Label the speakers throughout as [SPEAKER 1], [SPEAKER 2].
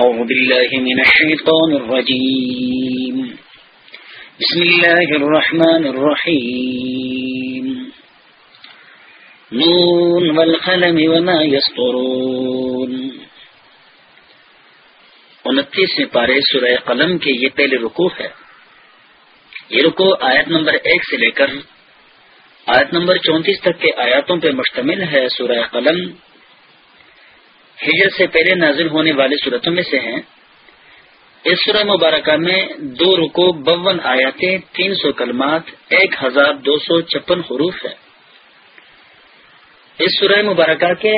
[SPEAKER 1] أعوذ بالله من الشيطان الرجيم. بسم الله الرحمن الرحيم. نون والقلم وما يسطرون. انتیسویں پارے سورہ قلم کے یہ پہلے رکو ہے. یہ رکو آیت نمبر ایک سے لے کر آیت نمبر چونتیس تک کے آیاتوں پہ مشتمل ہے سورہ قلم. ہجر سے پہلے نازل ہونے والے صورتوں میں سے ہیں۔ اس سورہ مبارکہ میں دو رکو بون آیاتیں تین سو کلمات، ایک ہزار دو سو چھپن حروف ہے اس سورہ مبارکہ کے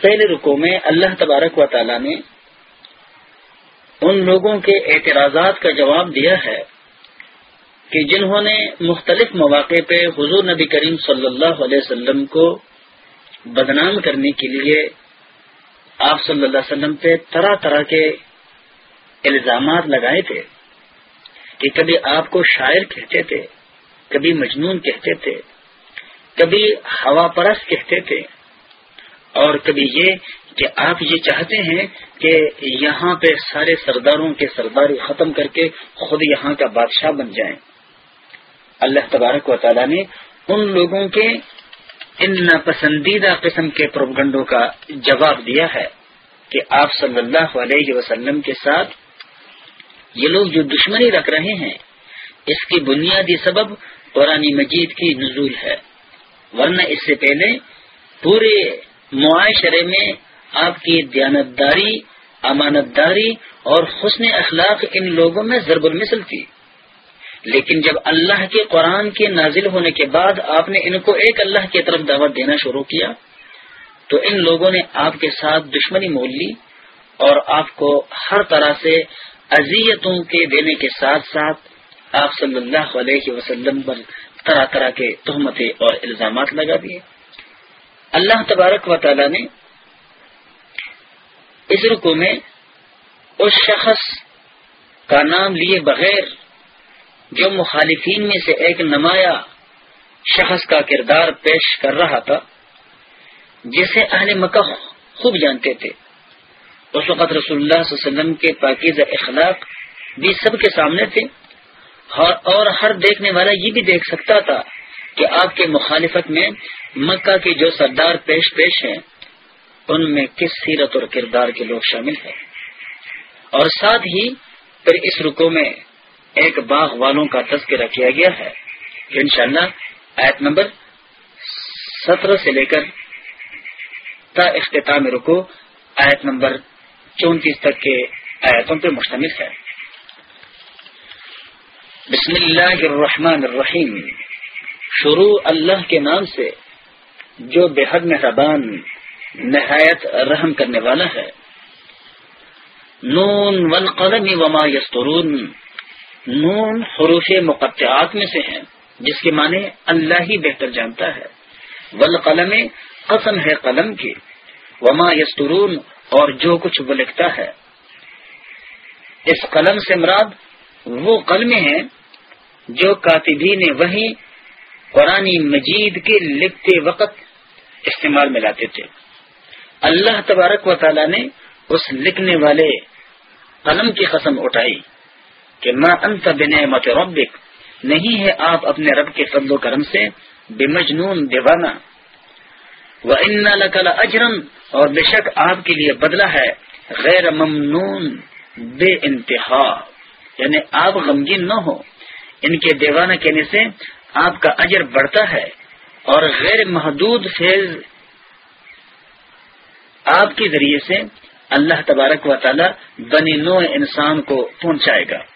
[SPEAKER 1] پہلے رکو میں اللہ تبارک و تعالی نے ان لوگوں کے اعتراضات کا جواب دیا ہے کہ جنہوں نے مختلف مواقع پہ حضور نبی کریم صلی اللہ علیہ وسلم کو بدنام کرنے کے لیے آپ صلی اللہ علیہ وسلم پہ طرح طرح کے الزامات لگائے تھے کہ کبھی آپ کو شاعر کہتے تھے، کبھی مجنون کہتے تھے، کبھی ہوا پرست کہتے تھے۔ اور کبھی یہ کہ آپ یہ چاہتے ہیں کہ یہاں پہ سارے سرداروں کے سرداری ختم کر کے خود یہاں کا بادشاہ بن جائیں۔ اللہ تبارک و تعالیٰ نے ان لوگوں کے ان ناپسندیدہ قسم کے پروگنڈوں کا جواب دیا ہے کہ آپ صلی اللہ علیہ وسلم کے ساتھ یہ لوگ جو دشمنی رکھ رہے ہیں، اس کی بنیادی سبب قرآن مجید کی نزول ہے۔ ورنہ اس سے پہلے پورے معاشرے میں آپ کی دیانتداری امانت داری اور حسن اخلاق ان لوگوں میں ضرب المثل تھی۔ لیکن جب اللہ کے قرآن کے نازل ہونے کے بعد آپ نے ان کو ایک اللہ کی طرف دعوت دینا شروع کیا، تو ان لوگوں نے آپ کے ساتھ دشمنی مول لی اور آپ کو ہر طرح سے اذیتوں کے دینے کے ساتھ ساتھ آپ صلی اللہ علیہ وسلم پر طرح طرح کے تہمتیں اور الزامات لگا دیے۔ اللہ تبارک و تعالی نے اس رکو میں اس شخص کا نام لیے بغیر جو مخالفین میں سے ایک نمایاں شخص کا کردار پیش کر رہا تھا، جسے اہل مکہ خوب جانتے تھے۔ اس وقت رسول اللہ صلی اللہ علیہ وسلم کے پاکیز اخلاق بھی سب کے سامنے تھے، اور ہر دیکھنے والا یہ بھی دیکھ سکتا تھا کہ آپ کے مخالفت میں مکہ کے جو سردار پیش پیش ہیں، ان میں کس سیرت اور کردار کے لوگ شامل ہیں۔ اور ساتھ ہی پھر اس رکو میں ایک باغ والوں کا تذکرہ کیا گیا ہے۔ جو انشاءاللہ آیت نمبر سترہ سے لے کر تا اختتام رکو آیت نمبر چونتیس تک کے آیتوں پر مشتمل ہے۔ بسم اللہ الرحمن الرحیم۔ شروع اللہ کے نام سے جو بے حد مہربان، نہایت رحم کرنے والا ہے۔ نون والقلم وما یسترون نون حروف مقطعات میں سے ہیں، جس کے معنی اللہ ہی بہتر جانتا ہے۔ والقلم قسم ہے قلم کی۔ وما یسترون، اور جو کچھ وہ لکھتا ہے۔ اس قلم سے مراد وہ قلم ہیں جو کاتبی نے وہی قرآن مجید کے لکھتے وقت استعمال میں لاتے تھے۔ اللہ تبارک و تعالی نے اس لکھنے والے قلم کی قسم اٹھائی۔ کہ ماں انت بن مت ربک، نہیں ہے آپ اپنے رب کے فضل و کرم سے بے مجنون دیوانہ وہ ان لکل اجرم اور بے شک آپ کے لیے بدلہ ہے، غیر ممنون، بے انتہا۔ یعنی آپ غمگین نہ ہو۔ ان کے دیوانہ کہنے سے آپ کا اجر بڑھتا ہے، اور غیر محدود فیض آپ کے ذریعے سے اللہ تبارک و تعالی بنی نو انسان کو پہنچائے گا۔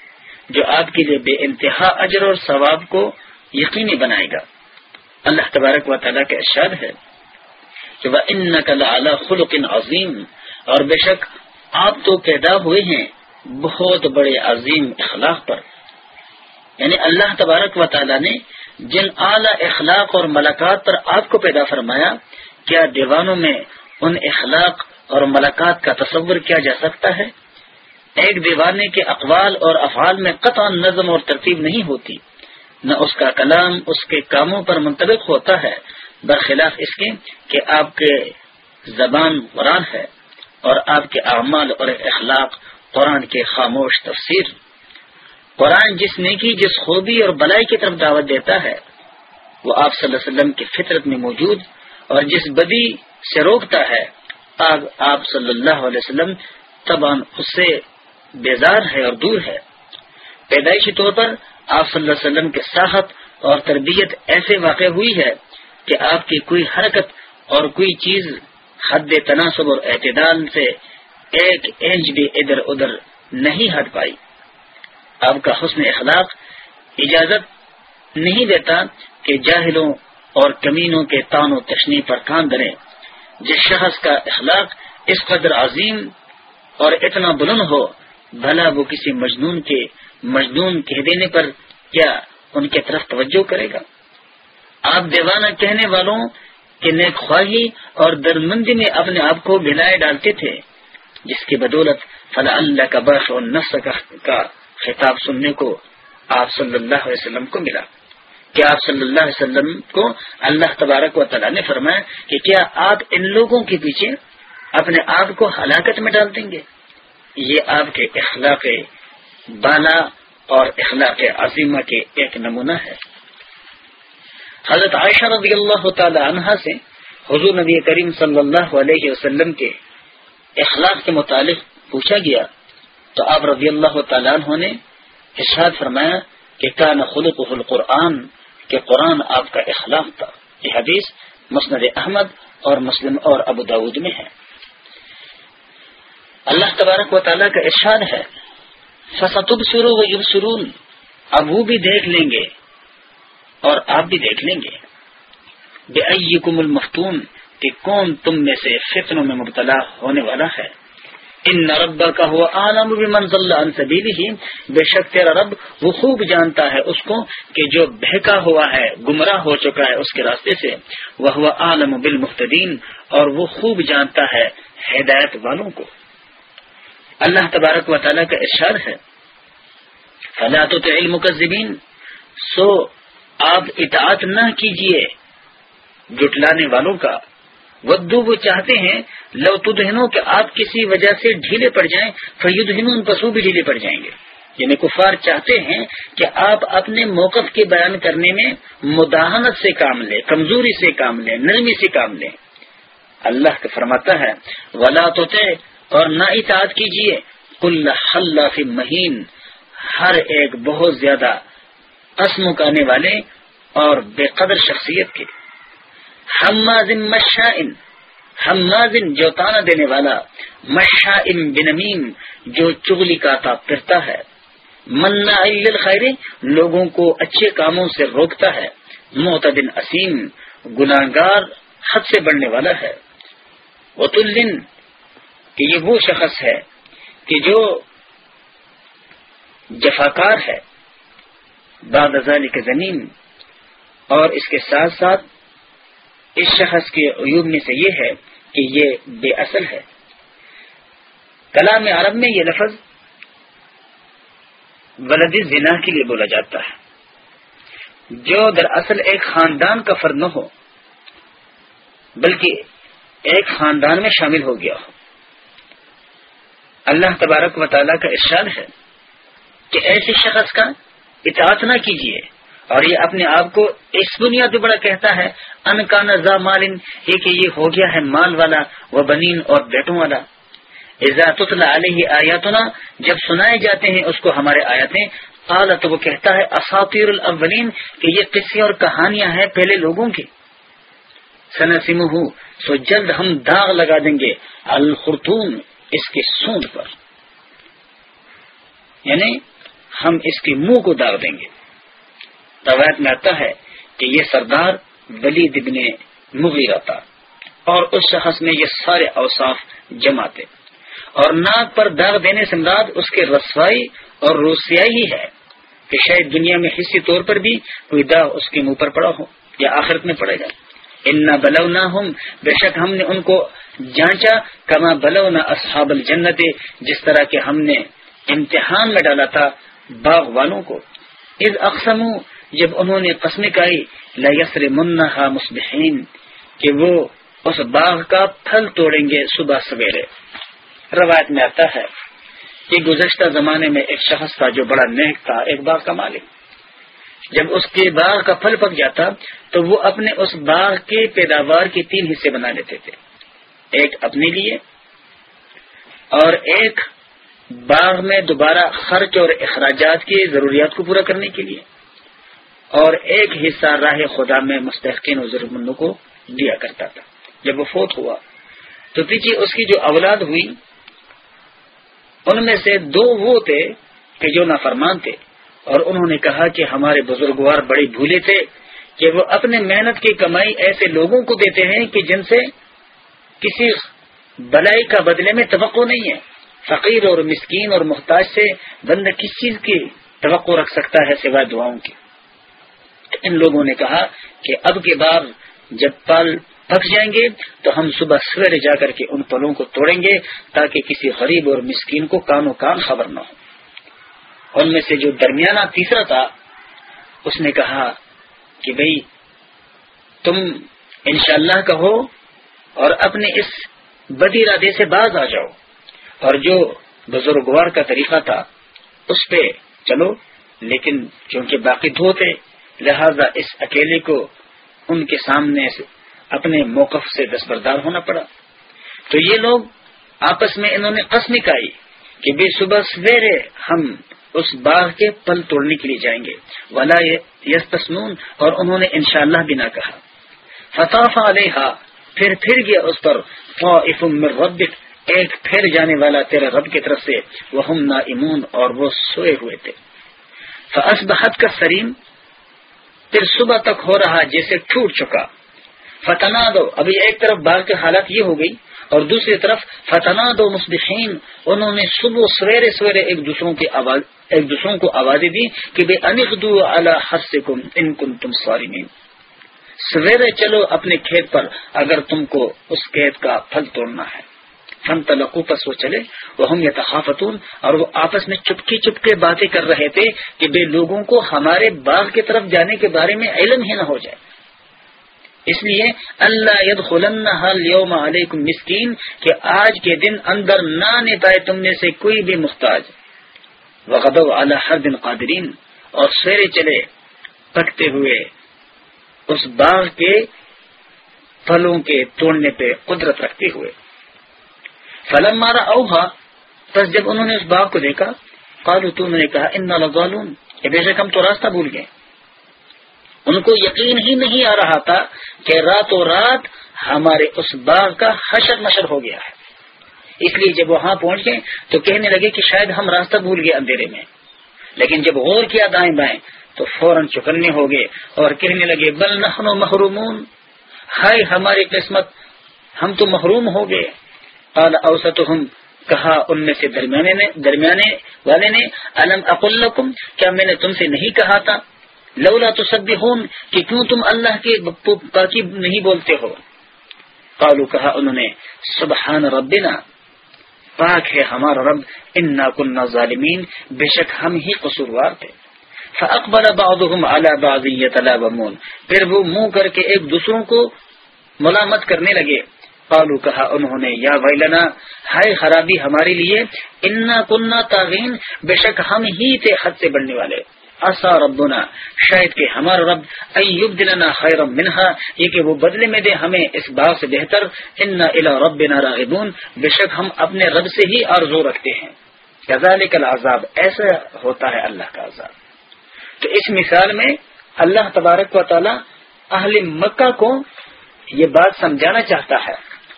[SPEAKER 1] جو آپ کے لیے بے انتہا اجر اور ثواب کو یقینی بنائے گا۔ اللہ تبارک و تعالیٰ کا ارشاد ہے کہ وہ ان نقل اعلیٰ خلق عظیم اور بے شک آپ تو پیدا ہوئے ہیں بہت بڑے عظیم اخلاق پر۔ یعنی اللہ تبارک و تعالیٰ نے جن اعلی اخلاق اور ملاقات پر آپ کو پیدا فرمایا، کیا دیوانوں میں ان اخلاق اور ملاقات کا تصور کیا جا سکتا ہے؟ ایک دیوانے کے اقوال اور افعال میں قطع نظم اور ترتیب نہیں ہوتی۔ نہ اس کا کلام اس کے کاموں پر منطبق ہوتا ہے، برخلاف اس کے کہ آپ کے زبان قرآن ہے اور آپ کے اعمال اور اخلاق قرآن کے خاموش تفسیر۔ قرآن جس نیکی، جس خوبی اور بلائی کی طرف دعوت دیتا ہے، وہ آپ صلی اللہ علیہ وسلم کی فطرت میں موجود اور جس بدی سے روکتا ہے آپ صلی اللہ علیہ وسلم تبان اس سے بیزار ہے اور دور ہے۔ پیدائشی طور پر آپ صلی اللہ علیہ وسلم کے ساحت اور تربیت ایسے واقع ہوئی ہے کہ آپ کی کوئی حرکت اور کوئی چیز حد تناسب اور اعتدال سے ایک انچ بھی ادھر ادھر نہیں ہٹ پائی۔ آپ کا حسن اخلاق اجازت نہیں دیتا کہ جاہلوں اور کمینوں کے تان و تشنی پر کام کریں۔ جس شخص کا اخلاق اس قدر عظیم اور اتنا بلند ہو بھلا وہ کسی مجنون کے مجنون کہہ دینے پر کیا ان کی طرف توجہ کرے گا؟ آپ دیوانہ کہنے والوں کے نیک خواہی اور درمندی میں اپنے آپ کو گلائے ڈالتے تھے، جس کی بدولت فلاں اللہ کا برف اور نفس کا خطاب سننے کو آپ صلی اللہ علیہ وسلم کو ملا۔ کہ آپ صلی اللہ علیہ وسلم کو اللہ تبارک و تعالیٰ نے فرمایا کہ کیا آپ ان لوگوں کے پیچھے اپنے آپ کو ہلاکت میں ڈال دیں گے؟ یہ آپ کے اخلاق بالا اور اخلاق عظیمہ کے ایک نمونہ ہے۔ حضرت عائشہ رضی اللہ تعالی عنہ سے حضور نبی کریم صلی اللہ علیہ وسلم کے اخلاق کے متعلق پوچھا گیا تو آپ رضی اللہ تعالیٰ عنہ نے ارشاد فرمایا کہ کان خلق القرآن، کہ قرآن آپ کا اخلاق تھا۔ یہ حدیث مسند احمد اور مسلم اور ابو داود میں ہے۔ اللہ تبارک و تعالیٰ کا ارشاد ہے۔ فصب سرو و یب سرون اب وہ بھی دیکھ لیں گے اور آپ بھی دیکھ لیں گے۔ بے کم المختون کہ کون تم میں سے فتنوں میں مبتلا ہونے والا ہے۔ ان نربا کا ہوا عالم منزل ہی بے شک تیرا رب وہ خوب جانتا ہے اس کو کہ جو بہکا ہوا ہے، گمراہ ہو چکا ہے اس کے راستے سے۔ وہ ہوا عالم بالمختدین اور وہ خوب جانتا ہے ہدایت والوں کو۔ اللہ تبارک و تعالیٰ کا ارشاد ہے۔ فلاں تو علم سو آپ اطاعت نہ کیجیے جٹلانے والوں کا۔ ودو، وہ چاہتے ہیں، لو تدہنوں کہ آپ کسی وجہ سے ڈھیلے پڑ جائیں۔ فید ان پسو بھی ڈھیلے پڑ جائیں گے۔ یعنی کفار چاہتے ہیں کہ آپ اپنے موقف کے بیان کرنے میں مداحنت سے کام لیں، کمزوری سے کام لیں، نرمی سے کام لیں۔ اللہ کا فرماتا ہے، ولا تو اور نہ اطاعت کیجیے کل فی مہین ہر ایک بہت زیادہ قسم اکانے والے اور بے قدر شخصیت کے۔ مشائن، حمازن جو تانا دینے والا، مشائن بنمیم جو چگلی کا تا پھرتا ہے۔ منا خیر لوگوں کو اچھے کاموں سے روکتا ہے۔ معتدن اسیم گناگار حد سے بڑھنے والا ہے۔ وہ تلن کہ یہ وہ شخص ہے کہ جو جفاکار ہے بعد کے زمین اور اس کے ساتھ ساتھ اس شخص کے عیوب میں سے یہ ہے کہ یہ بے اصل ہے۔ کلام عرب میں یہ لفظ ولدی زنا کے لیے بولا جاتا ہے۔ جو دراصل ایک خاندان کا فرد نہ ہو، بلکہ ایک خاندان میں شامل ہو گیا ہو۔ اللہ تبارک و تعالیٰ کا ارشاد ہے کہ ایسے شخص کا اطاعت نہ کیجیے اور یہ اپنے آپ کو اس دنیا سے بڑا کہتا ہے، ان کا نظا مالن، یہ کہ یہ ہو گیا ہے مال والا، وہ بنین اور بیٹوں والا۔ علیہ آیاتنا، جب سنائے جاتے ہیں اس کو ہمارے آیاتیں قال تو وہ کہتا ہے، اساطیر الاولین، کہ یہ قصے اور کہانیاں ہیں پہلے لوگوں کی سنسم ہوں سو جلد ہم داغ لگا دیں گے۔ الخرتون اس کے سونڈ پر۔ یعنی ہم اس کے منہ کو داغ دیں گے۔ روایت میں آتا ہے کہ یہ سردار ولید ابن مغیرہ تھا اور اس شخص میں یہ سارے اوصاف جمع تھے۔ اور ناک پر داغ دینے سے مراد اس کے رسوائی اور روسیائی ہی ہے کہ شاید دنیا میں حصے طور پر بھی کوئی داغ اس کے منہ پر پڑا ہو یا آخرت میں پڑے گا۔ ان بلو نہ ہوں بے شک ہم نے ان کو جانچا کما بلو نہ اصحاب الجنت جس طرح کے ہم نے امتحان میں ڈالا تھا باغ والوں کو۔ اس اقسم جب انہوں نے قسم کائی لسر منہا مصبحین کہ وہ اس باغ کا پھل توڑیں گے صبح سویرے۔ روایت میں آتا ہے کہ گزشتہ زمانے میں ایک شخص تھا جو بڑا نیک تھا، ایک باغ کا مالک۔ جب اس کے باغ کا پھل پک جاتا تو وہ اپنے اس باغ کے پیداوار کے تین حصے بنا لیتے تھے۔ ایک اپنے لیے اور ایک باغ میں دوبارہ خرچ اور اخراجات کی ضروریات کو پورا کرنے کے لیے اور ایک حصہ راہ خدا میں مستحقین و ضرورت مندوں کو دیا کرتا تھا۔ جب وہ فوت ہوا تو پیچھے اس کی جو اولاد ہوئی، ان میں سے دو وہ تھے کہ جو نافرمان تھے۔ اور انہوں نے کہا کہ ہمارے بزرگوار بڑے بھولے تھے کہ وہ اپنے محنت کی کمائی ایسے لوگوں کو دیتے ہیں کہ جن سے کسی بلائی کا بدلے میں توقع نہیں ہے۔ فقیر اور مسکین اور محتاج سے بند کس چیز کی توقع رکھ سکتا ہے سوائے دعاؤں کی؟ ان لوگوں نے کہا کہ اب کے بعد جب پل پک جائیں گے تو ہم صبح سویرے جا کر کے ان پلوں کو توڑیں گے تاکہ کسی غریب اور مسکین کو کانوں کان خبر نہ ہو۔ ان میں سے جو درمیانہ تیسرا تھا، اس نے کہا کہ بھئی، تم انشاءاللہ اللہ کہو اور اپنے اس بدی ارادے سے باز آ جاؤ۔ اور جو بزرگوار کا طریقہ تھا، اس پہ چلو، لیکن چونکہ باقی دھو تھے، لہذا اس اکیلے کو ان کے سامنے اپنے موقف سے دستبردار ہونا پڑا۔ تو یہ لوگ آپس میں انہوں نے قسم نکائی کہ بے صبح سویرے ہم اس باغ کے پل توڑنے کے لیے جائیں گے۔ ولا یس تسنون اور انہوں نے انشاءاللہ بھی نہ کہا۔ فتح علیہ پھر پھر گیا اس پر۔ ربک ایک پھر جانے والا تیرے رب کی طرف سے۔ وہ ہم اور وہ سوئے ہوئے تھے۔ فصبحت کا سریم پھر صبح تک ہو رہا جیسے ٹوٹ چکا۔ فتنا دو ابھی ایک طرف باغ کی حالت یہ ہو گئی اور دوسری طرف فتنا دو مصبحین انہوں نے صبح سویرے سویرے ایک دوسروں کی آواز ایک دوسروں کو آوازیں دی کہ بے انقدو اللہ ان کن تم سویرے چلو اپنے کھیت پر اگر تم کو اس کھیت کا پھل توڑنا ہے۔ فن تلقو پس وہ چلے وہ ہم یتخافتون۔ اور وہ آپس میں چپکی چپکے باتیں کر رہے تھے کہ بے لوگوں کو ہمارے باغ کی طرف جانے کے بارے میں علم ہی نہ ہو جائے۔ اس لیے اللہ ید خلن علیکم مسکین، کہ آج کے دن اندر نہ آنے پائے تم میں سے کوئی بھی مختاج محتاج وغد ہر دن قادرین، اور سویرے چلے پکتے ہوئے اس باغ کے پھلوں کے توڑنے پہ قدرت رکھتے ہوئے۔ فلم مارا اوہا بس جب انہوں نے اس باغ کو دیکھا قالو تو نے کہا ان لغالون کہ بے شک ہم تو راستہ بھول گئے۔ ان کو یقین ہی نہیں آ رہا تھا کہ راتوں رات ہمارے اس باغ کا حشر مشر ہو گیا ہے۔ اس لیے جب وہاں پہنچ گئے تو کہنے لگے کہ شاید ہم راستہ بھول گئے اندھیرے میں۔ لیکن جب غور کیا دائیں بائیں تو فوراً چکنے ہو گئے اور کہنے لگے، بل نحن محرومون۔ ہائے ہماری قسمت، ہم تو محروم ہو گئے۔ قال اوسطهم کہا ان میں سے درمیانے نے درمیانے والے نے علم اقلکم کیا میں نے تم سے نہیں کہا تھا؟ لولا تو سب کہ کیوں تم اللہ کے باقی نہیں بولتے ہو؟ قالو کہا انہوں نے، سبحان ربنا۔ پاک ہے ہمارا رب، انا کنہ ظالمین، بے شک ہم ہی قصوروار تھے۔ فاقبل بعضهم على بعض يتلاومون پھر وہ منہ کر کے ایک دوسروں کو ملامت کرنے لگے۔ قالو کہا انہوں نے، یا ویلنا، ہائے خرابی ہمارے لیے، انا کننا تاغین بے شک ہم ہی تھے حد سے بڑھنے والے۔ اصا ربنا. شاید کہ ہمارا رب ایوب دلنا خیر منہا یہ کہ وہ بدلے میں دے ہمیں اس بات سے بہتر. انا الا ربنا راغبون. بے شک ہم اپنے رب سے ہی آرزو رکھتے ہیں. کذالک العذاب، ایسا ہوتا ہے اللہ کا عذاب. تو اس مثال میں اللہ تبارک و تعالی اہل مکہ کو یہ بات سمجھانا چاہتا ہے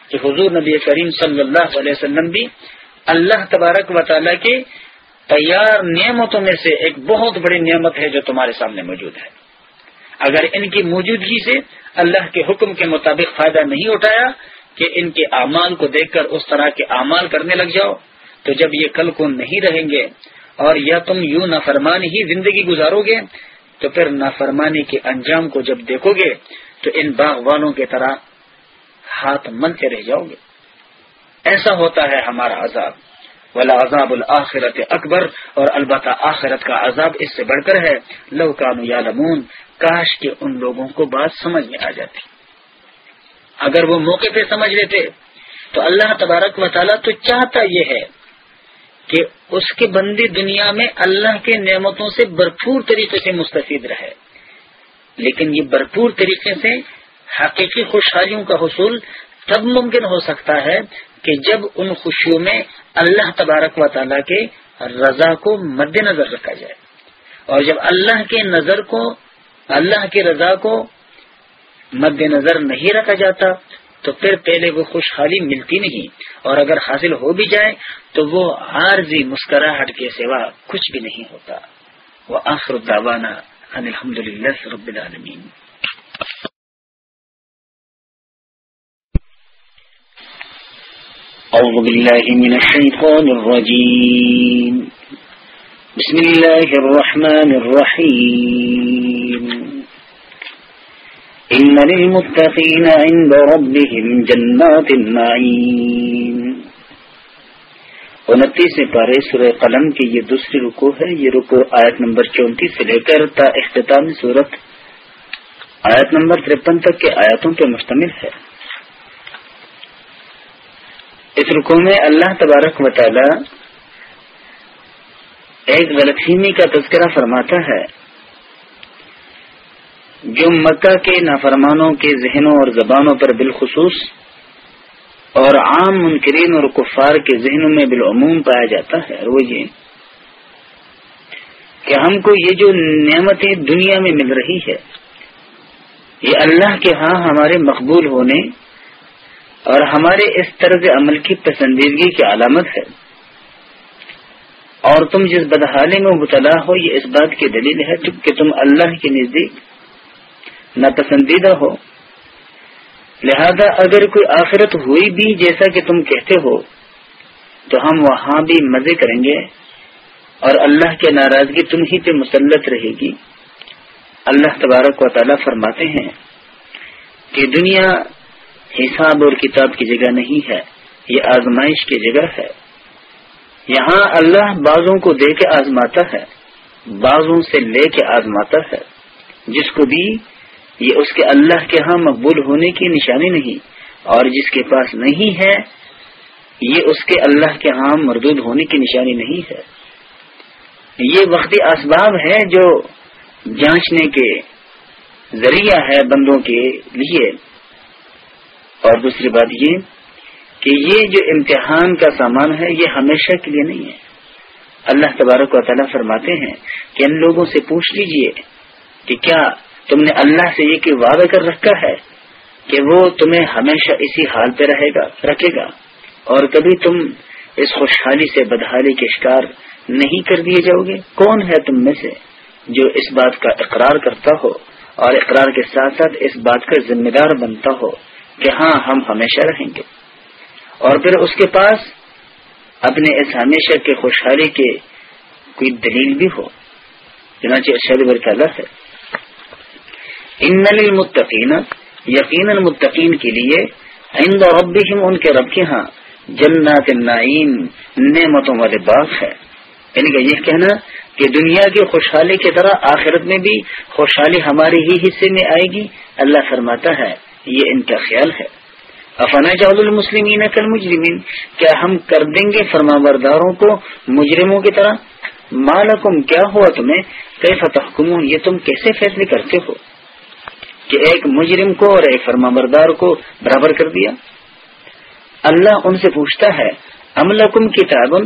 [SPEAKER 1] کہ حضور نبی کریم صلی اللہ علیہ وسلم بھی اللہ تبارک و تعالیٰ کی تیار نعمتوں میں سے ایک بہت بڑی نعمت ہے جو تمہارے سامنے موجود ہے۔ اگر ان کی موجودگی سے اللہ کے حکم کے مطابق فائدہ نہیں اٹھایا کہ ان کے اعمال کو دیکھ کر اس طرح کے اعمال کرنے لگ جاؤ، تو جب یہ کل کو نہیں رہیں گے اور یا تم یوں نافرمانی ہی زندگی گزارو گے، تو پھر نافرمانی کے انجام کو جب دیکھو گے، تو ان باغ والوں کی طرح ہاتھ ملتے رہ جاؤ گے۔ ایسا ہوتا ہے ہمارا عذاب۔ ولا عذاب الآخرت اکبر، اور البتہ آخرت کا عذاب اس سے بڑھ کر ہے۔ لو کانو یا لمون کاش کے ان لوگوں کو بات سمجھ میں آ جاتی۔ اگر وہ موقع پہ سمجھ لیتے، تو اللہ تبارک و تعالیٰ تو چاہتا یہ ہے کہ اس کے بندی دنیا میں اللہ کے نعمتوں سے بھرپور طریقے سے مستفید رہے۔ لیکن یہ بھرپور طریقے سے حقیقی خوشحالیوں کا حصول تب ممکن ہو سکتا ہے کہ جب ان خوشیوں میں اللہ تبارک و تعالیٰ کے رضا کو مد نظر رکھا جائے اور جب اللہ کے نظر کو اللہ کی رضا کو مد نظر نہیں رکھا جاتا تو پھر پہلے وہ خوشحالی ملتی نہیں اور اگر حاصل ہو بھی جائے تو وہ عارضی مسکراہٹ کے سوا کچھ بھی نہیں ہوتا۔ وہ آخر الداوانہ الحمد للہ رب العالمین۔ أعوذ بالله من الشيطان الرجيم. بسم الله الرحمن الرحيم. إن للمتقين عند ربهم جنات النعيم. انتیس پارے سورہ قلم کی یہ دوسری رکو ہے. یہ رکو آیت نمبر چونتیس سے لے کر تا اختتام صورت آیت نمبر ترپن تک کے آیاتوں پہ مشتمل ہے. اس رکو میں اللہ تبارک و تعالی ایک غلط کا تذکرہ فرماتا ہے، جو مکہ کے نافرمانوں کے ذہنوں اور زبانوں پر بالخصوص اور عام منکرین اور کفار کے ذہنوں میں بالعموم پایا جاتا ہے۔ وہ یہ کہ ہم کو یہ جو نعمتیں دنیا میں مل رہی ہے، یہ اللہ کے ہاں ہمارے مقبول ہونے اور ہمارے اس طرز عمل کی پسندیدگی کی علامت ہے۔ اور تم جس بدحالی میں مبتلا ہو، یہ اس بات کی دلیل ہے کہ تم اللہ کے نزدیک ناپسندیدہ ہو۔ لہذا اگر کوئی آخرت ہوئی بھی جیسا کہ تم کہتے ہو، تو ہم وہاں بھی مزے کریں گے۔ اور اللہ کے ناراضگی تم ہی پہ مسلط رہے گی۔ اللہ تبارک و تعالیٰ فرماتے ہیں کہ دنیا حساب اور کتاب کی جگہ نہیں ہے، یہ آزمائش کی جگہ ہے۔ یہاں اللہ بعضوں کو دے کے آزماتا ہے، بعضوں سے لے کے آزماتا ہے۔ جس کو بھی، یہ اس کے اللہ کے ہاں مقبول ہونے کی نشانی نہیں، اور جس کے پاس نہیں ہے، یہ اس کے اللہ کے ہاں مردود ہونے کی نشانی نہیں ہے۔ یہ وقتی اسباب ہے جو جانچنے کے ذریعہ ہے بندوں کے لیے۔ اور دوسری بات یہ کہ یہ جو امتحان کا سامان ہے، یہ ہمیشہ کے لیے نہیں ہے۔ اللہ تبارک و تعالیٰ فرماتے ہیں کہ ان لوگوں سے پوچھ لیجیے کہ کیا تم نے اللہ سے یہ کہ وعدہ کر رکھا ہے کہ وہ تمہیں ہمیشہ اسی حال پہ رہے گا، رکھے گا۔ اور کبھی تم اس خوشحالی سے بدحالی کے شکار نہیں کر دیے جاؤ گے۔ کون ہے تم میں سے جو اس بات کا اقرار کرتا ہو اور اقرار کے ساتھ ساتھ اس بات کا ذمہ دار بنتا ہو؟ کہ ہاں ہم ہمیشہ رہیں گے۔ اور پھر اس کے پاس اپنے اس ہمیشہ کے خوشحالی کے کوئی دلیل بھی ہو، چنانچہ ارشاد تعالیٰ ہے؟ ان المتقین یقین المتقین کے لیے عند ربهم ان کے رب کے ہاں جنات النعیم، نعمتوں والے باغ ہے۔ یعنی کہ یہ کہنا کہ دنیا کی خوشحالی کی طرح آخرت میں بھی خوشحالی ہمارے ہی حصے میں آئے گی۔ اللہ فرماتا ہے یہ ان کا خیال ہے۔ افنا جاول المسلمین کل مجرمین کیا ہم کر دیں گے فرما برداروں کو مجرموں کی طرح؟ مالکم کیا ہوا تمہیں؟ کئی فتح یہ تم کیسے فیصلے کرتے ہو؟ کہ ایک مجرم کو اور ایک فرما بردار کو برابر کر دیا؟ اللہ ان سے پوچھتا ہے املکم کتاب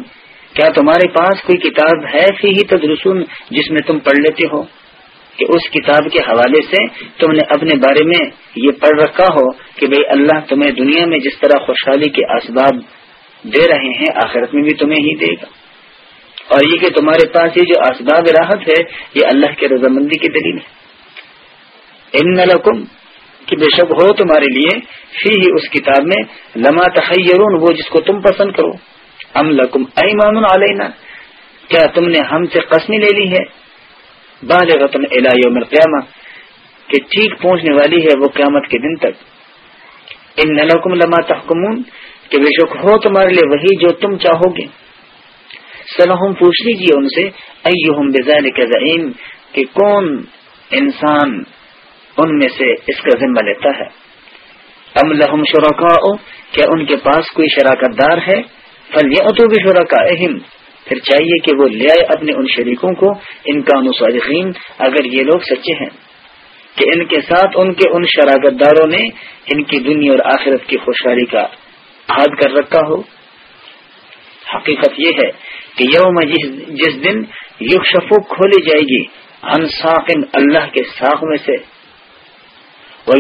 [SPEAKER 1] کیا تمہارے پاس کوئی کتاب ہے فی ہی تدرسون جس میں تم پڑھ لیتے ہو؟ کہ اس کتاب کے حوالے سے تم نے اپنے بارے میں یہ پڑھ رکھا ہو کہ بھئی اللہ تمہیں دنیا میں جس طرح خوشحالی کے اسباب دے رہے ہیں، آخرت میں بھی تمہیں ہی دے گا۔ اور یہ کہ تمہارے پاس یہ جو اسباب راحت ہے، یہ اللہ کے رضامندی کی دلیل ہے۔ ان لکم، کہ بے شک ہو تمہارے لیے فی ہی اس کتاب میں، لما تخیرون، وہ جس کو تم پسند کرو۔ ام لکم ایمان علینا، کیا تم نے ہم سے قسمی لے لی ہے بال رتن یوم القیامہ، کہ ٹھیک پہنچنے والی ہے وہ قیامت کے دن تک۔ ان نلکم لما تحکمون، کہ بے شک ہو تمہارے لیے وہی جو تم چاہو گے سلحم پوچھ لیجیے ان سے، ایہم بزال کے کہ کون انسان ان میں سے اس کا ذمہ لیتا ہے۔ ام لہم شرکا کیا ان کے پاس کوئی شراکت دار ہے؟ فل یہ پھر چاہیے کہ وہ لے آئے اپنے ان شریکوں کو، ان کا صادقین اگر یہ لوگ سچے ہیں، کہ ان کے ساتھ ان کے ان شراکت داروں نے ان کی دنیا اور آخرت کی خوشحالی کا عہد کر رکھا ہو۔ حقیقت یہ ہے کہ یوم جس دن یو شفو کھولی جائے گی ان ساقن اللہ کے ساخ میں سے۔ وہ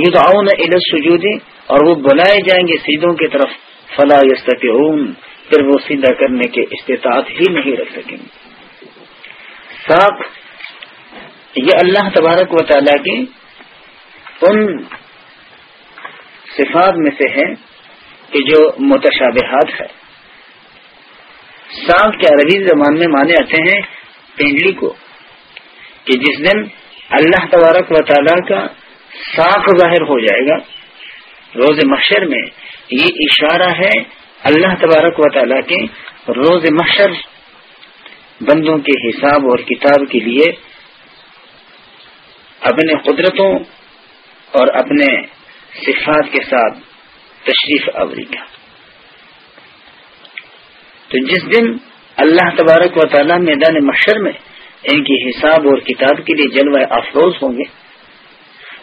[SPEAKER 1] سجودی اور وہ بلائے جائیں گے سیدھوں کی طرف۔ فلا یستقون پھر وہ سیدھا کرنے کے استطاعت ہی نہیں رکھ سکیں۔ گے ساق یہ اللہ تبارک و تعالیٰ کی ان صفات میں سے ہے کہ جو متشابہات ہے۔ سانپ کے عربی زبان میں مانے آتے ہیں پینڈلی کو، کہ جس دن اللہ تبارک و تعالیٰ کا ساخ ظاہر ہو جائے گا۔ روز محشر میں یہ اشارہ ہے اللہ تبارک و تعالیٰ کے روز محشر بندوں کے حساب اور کتاب کے لیے اپنے قدرتوں اور اپنے صفات کے ساتھ تشریف آوری کا۔ تو جس دن اللہ تبارک و تعالیٰ میدان مشر میں ان کی حساب اور کتاب کے لیے جلوہ افروز ہوں گے،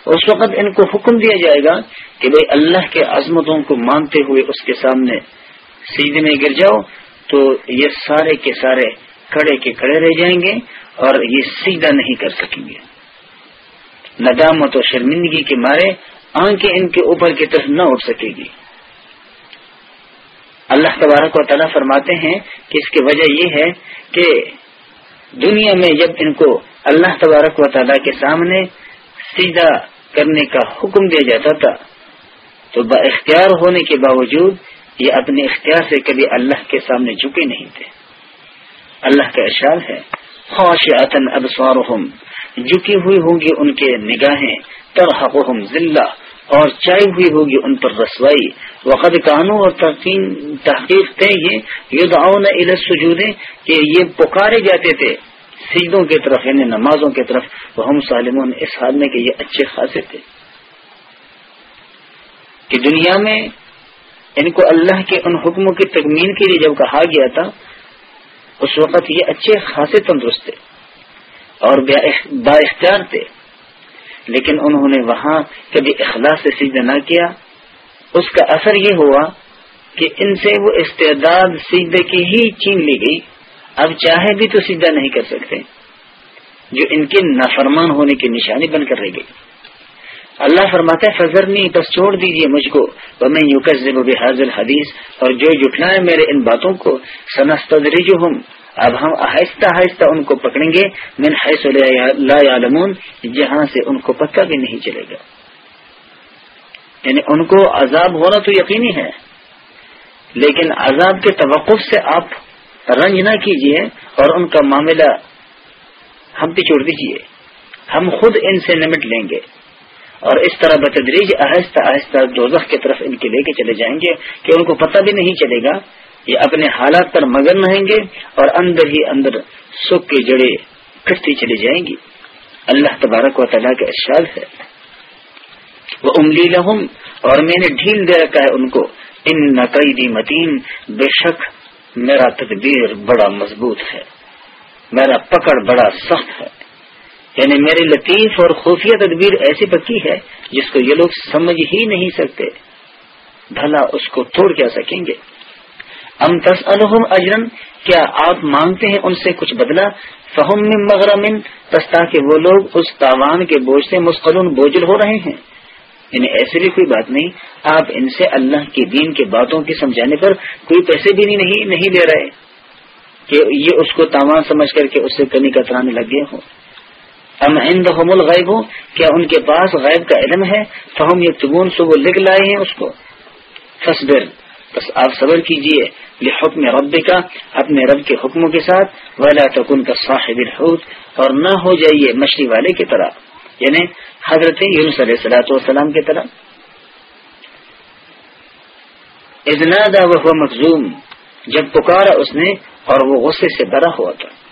[SPEAKER 1] اس وقت ان کو حکم دیا جائے گا کہ بھائی اللہ کے عظمتوں کو مانتے ہوئے اس کے سامنے سیدھے میں گر جاؤ تو یہ سارے کے سارے کڑے کے کڑے رہ جائیں گے اور یہ سیدھا نہیں کر سکیں گے۔ ندامت و شرمندگی کے مارے آنکھیں ان کے اوپر کی طرف نہ اٹھ سکے گی۔ اللہ تبارک و تعالیٰ فرماتے ہیں کہ اس کی وجہ یہ ہے کہ دنیا میں جب ان کو اللہ تبارک و تعالیٰ کے سامنے سیدھا کرنے کا حکم دیا جاتا تھا تو با اختیار ہونے کے باوجود یہ اپنے اختیار سے کبھی اللہ کے سامنے جھکے نہیں تھے۔ اللہ کا اشار ہے خوش عطن ابسوارحم جھکی ہوئی ہوں گی ان کے نگاہیں، ترحقہم ذلہ، اور چائی ہوئی ہوگی ان پر رسوائی۔ وقت قانون اور تحقیق طے یہ، یدعون الى سجودے کہ یہ پکارے جاتے تھے سیدوں کی طرف یعنی نمازوں کی طرف۔ وہ ہم سالمون، اس حال میں کہ یہ اچھے خاصے تھے۔ کہ دنیا میں ان کو اللہ کے ان حکموں کی تکمیل کے لیے جب کہا گیا تھا، اس وقت یہ اچھے خاصے تندرست تھے اور با اختیار تھے۔ لیکن انہوں نے وہاں کبھی اخلاص سے سیدھا نہ کیا۔ اس کا اثر یہ ہوا کہ ان سے وہ استعداد سیدھے کی ہی چین لی گئی۔ اب چاہے بھی تو سیدھا نہیں کر سکتے، جو ان کے نافرمان ہونے کی نشانی بن کر رہ گئی۔ اللہ فرماتا ہے فضر نہیں بس چھوڑ دیجیے مجھ کو. میں یوں کر حاضر حدیث اور جو جٹلائے میرے ان باتوں کو سنستری جو ہوں اب ہم آہستہ آہستہ ان کو پکڑیں گے، من حیث لا یعلمون جہاں سے ان کو پتہ بھی نہیں چلے گا۔ یعنی ان کو عذاب ہونا تو یقینی ہے، لیکن عذاب کے توقف سے آپ رنج نہ کیجیے اور ان کا معاملہ ہم پہ چھوڑ دیجیے ہم خود ان سے نمٹ لیں گے۔ اور اس طرح بتدریج آہستہ آہستہ دوزخ کی طرف ان کے لے کے چلے جائیں گے کہ ان کو پتہ بھی نہیں چلے گا۔ یہ اپنے حالات پر مگن رہیں گے اور اندر ہی اندر سکھ کی جڑیں کٹتی چلی جائیں گی۔ اللہ تبارک و تعالیٰ کا ارشاد ہے۔ وہ املی لہم، اور میں نے ڈھیل دے رکھا ہے ان کو۔ ان نقیدی متین، بے شک میرا تدبیر بڑا مضبوط ہے۔ میرا پکڑ بڑا سخت ہے۔ یعنی میری لطیف اور خفیہ تدبیر ایسی پکی ہے جس کو یہ لوگ سمجھ ہی نہیں سکتے۔ بھلا اس کو توڑ کیا سکیں گے۔ ام تس الحم اجرن، کیا آپ مانگتے ہیں ان سے کچھ بدلا فہم مغرم تس تاکہ وہ لوگ اس تاوان کے بوجھ سے مسقل بوجھل ہو رہے ہیں۔ یعنی ایسے بھی کوئی بات نہیں، آپ ان سے اللہ کے دین کے باتوں کے سمجھانے پر کوئی پیسے بھی نہیں نہیں لے رہے کہ یہ اس کو تاوان سمجھ کر کے اس سے کمی کترانے لگ گئے ہوں۔ ام ہند الغیب، کیا ان کے پاس غیب کا علم ہے؟ فہم یہ تبون وہ لکھ لائے ہیں اس کو۔ فصبر بس آپ صبر کیجیے، لحکم رب کا اپنے رب کے حکموں کے ساتھ، ولا تکن کا صاحب الحوت، اور نہ ہو جائیے مچھلی والے کی طرح۔ یعنی حضرت یونس علیہ صلاحت والسلام کی طرح۔ ازنادا وہ مخزوم، جب پکارا اس نے اور وہ غصے سے برا ہوا تھا۔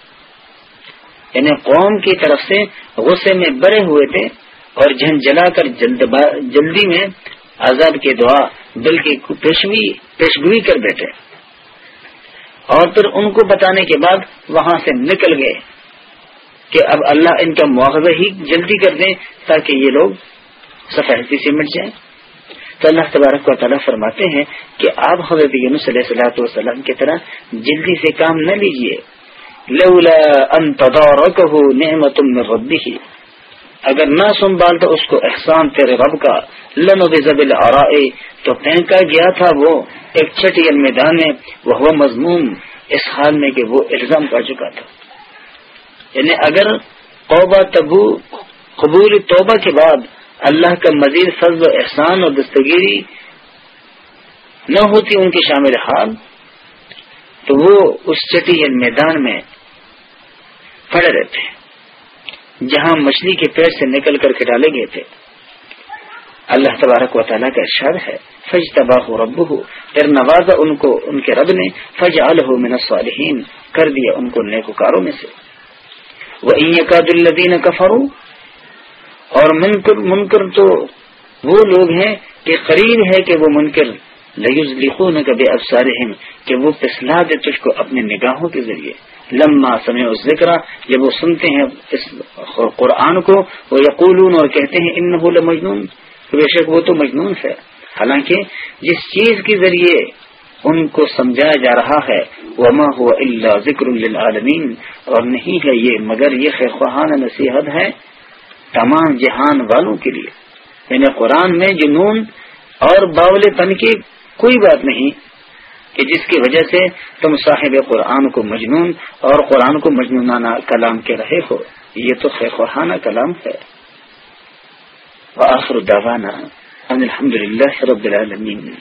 [SPEAKER 1] یعنی قوم کی طرف سے غصے میں برے ہوئے تھے اور جھن جلا کر جلدی میں عذاب کی دعا بلکہ پیشگوئی کر بیٹھے۔ اور پھر ان کو بتانے کے بعد وہاں سے نکل گئے کہ اب اللہ ان کا مواخذہ ہی جلدی کر دیں تاکہ یہ لوگ سفید سے مٹ جائیں۔ تو اللہ تبارک و تعالیٰ فرماتے ہیں کہ آپ حضرت یونس علیہ صلاحت والسلام کی طرح جلدی سے کام نہ لیجیے لولا ان تدارکہ نعمت من ربه اگر نہ سنبھال تو اس کو احسان تیرے رب کا لنو بزبل آرائے تو پھینکا گیا تھا وہ ایک چھٹی میدان میں وہ مضمون۔ اس حال میں کہ وہ الزام کر چکا تھا۔ یعنی اگر توبہ تبو، قبول توبہ کے بعد اللہ کا مزید فضل و احسان اور دستگیری نہ ہوتی ان کی شامل حال، تو وہ اس چٹی میدان میں پڑے رہتے جہاں مچھلی کے پیڑ سے نکل کر کے ڈالے گئے تھے۔ اللہ تبارک و تعالیٰ کا ارشاد ہے فج تباہ رب ہو پھر نوازا ان کو، ان کے رب نے فج من الصالحین کر دیا ان کو نیکوکاروں میں سے۔ وہ کا دلدین کفرو اور منکر منکر تو وہ لوگ ہیں کہ قریب ہے کہ وہ منکر لگز لکھو نہ کبھی افسار کہ وہ پسلا دے تجھ کو اپنے نگاہوں کے ذریعے۔ لمبا سمے اس ذکر جب وہ سنتے ہیں اس قرآن کو، وہ یقولون اور کہتے ہیں ان مجنون بے شک وہ تو مجنون ہے۔ حالانکہ جس چیز کے ذریعے ان کو سمجھایا جا رہا ہے، وما ہوا اللہ ذکر للعالمین اور نہیں ہے یہ، مگر یہ خیر نصیحت ہے تمام جہان والوں کے لیے۔ یعنی قرآن میں جنون اور باول پن کوئی بات نہیں کہ جس کی وجہ سے تم صاحب قرآن کو مجنون اور قرآن کو مجنونانہ کلام کے رہے ہو، یہ تو خیخوانہ کلام ہے۔ وآخر دعوانا ان الحمد للہ رب العالمین۔